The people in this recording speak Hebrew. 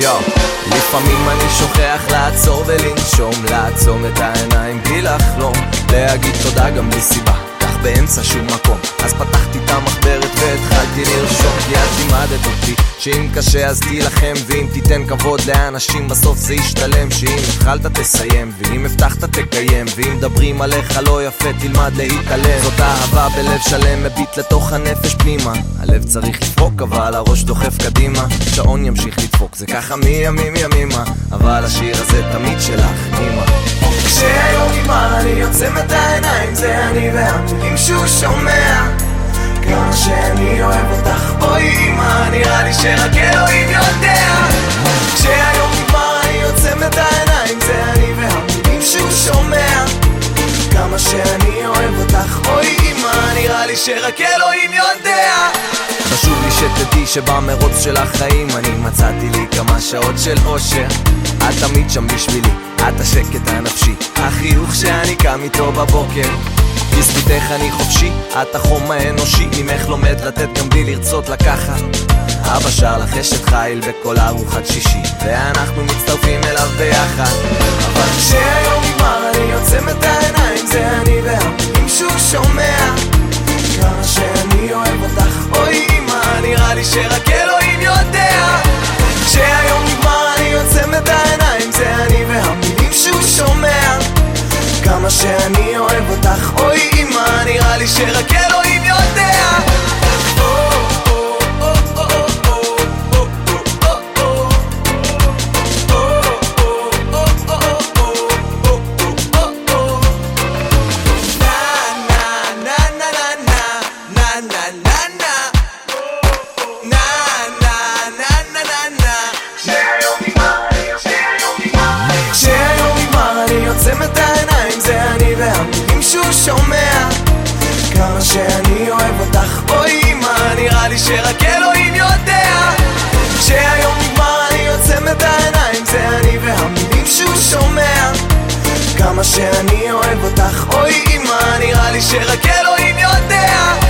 יו, לפעמים אני שוכח לעצור ולנשום, לעצום את העיניים בלי לחלום, להגיד תודה גם בלי סיבה, כך באמצע שום מקום. אז פתחתי את המחברת והתחלתי לרשום, כי את לימדת אותי שאם קשה אז תילחם, ואם תיתן כבוד לאנשים בסוף זה ישתלם, שאם התחלת תסיים, ואם הבטחת תקיים, ואם מדברים עליך לא יפה תלמד להתעלם. זאת אהבה בלב שלם מביט לתוך הנפש פנימה, הלב צריך לפרוק אבל הראש דוחף קדימה, שעון ימשיך לדפוק, זה ככה מימים ימימה, אבל השיר הזה תמיד שלך, אמא. כשהיום נגמר אני עוצם את העיניים זה אני והמילים שהוא שומע כמה שאני שרק אלוהים יודע. כשהיום נגמר אני עוצם את העיניים זה אני והמילים שהוא שומע. כמה שאני אוהב אותך אוי אמא נראה לי שרק אלוהים יודע. חשוב לי שתדעי שבמרוץ של החיים אני מצאתי לי כמה שעות של אושר. את תמיד שם בשבילי, את השקט הנפשי. החיוך שאני קם איתו בבוקר. בזכותך אני חופשי, את החום האנושי. ממך לומד לתת גם בלי לרצות לקחת אבא שר לך אשת חיל בכל ארוחת שישי ואנחנו מצטרפים אליו ביחד. אבל כשהיום נגמר אני עוצם את העיניים זה אני והמילים שהוא שומע? כמה שאני אוהב אותך אוי אמא נראה לי שרק אלוהים יודע. כשהיום נגמר אני עוצם את העיניים זה אני והמילים שהוא שומע? כמה שאני אוהב אותך אוי אמא נראה לי שרק אלוהים יודע שומע. כמה שאני אוהב אותך אוי אמא נראה לי שרק אלוהים יודע. כשהיום נגמר אני עוצם את העיניים זה אני והמילים שהוא שומע. כמה שאני אוהב אותך אוי אמא נראה לי שרק אלוהים יודע